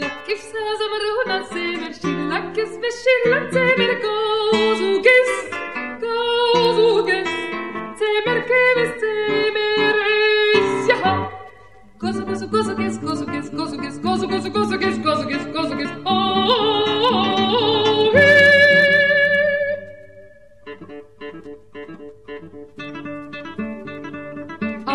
Lakkis zamruna zemer, shin lakkis beshin zemer gozuges, gozuges, zemer keves zemer is ja. Gozu gozu gozuges, gozuges, gozuges, gozu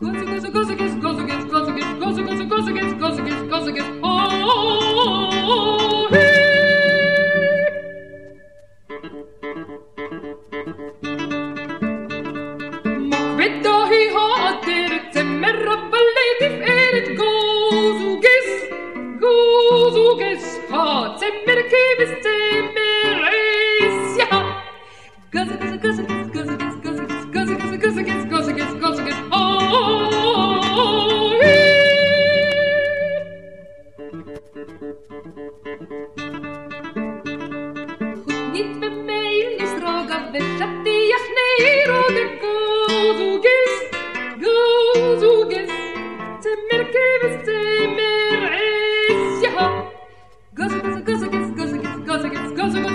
Gozu gozu gozuges, gozuges, gozuges, gozu gozu gozuges, gozuges, gozuges, oh, Makvedahi haater, zemer rabballeitif eret gozuges, gozuges, ha, zemer kivis zemer goes against, goes against, goes against, goes against,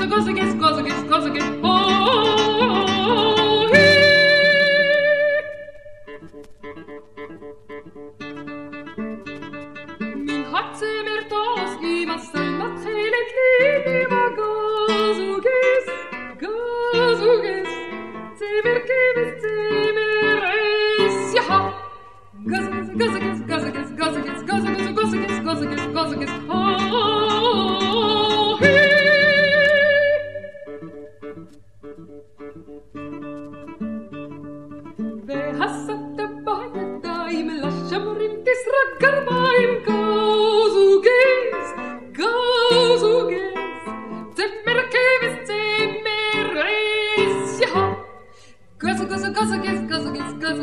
goes against, goes against, goes against, Ve hasat da bahnet daim la shamrin tisra garba.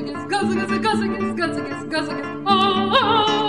Gus, Gus, Gazzigas, Gus, Gazzigas, Gus, Oh, Gus, oh.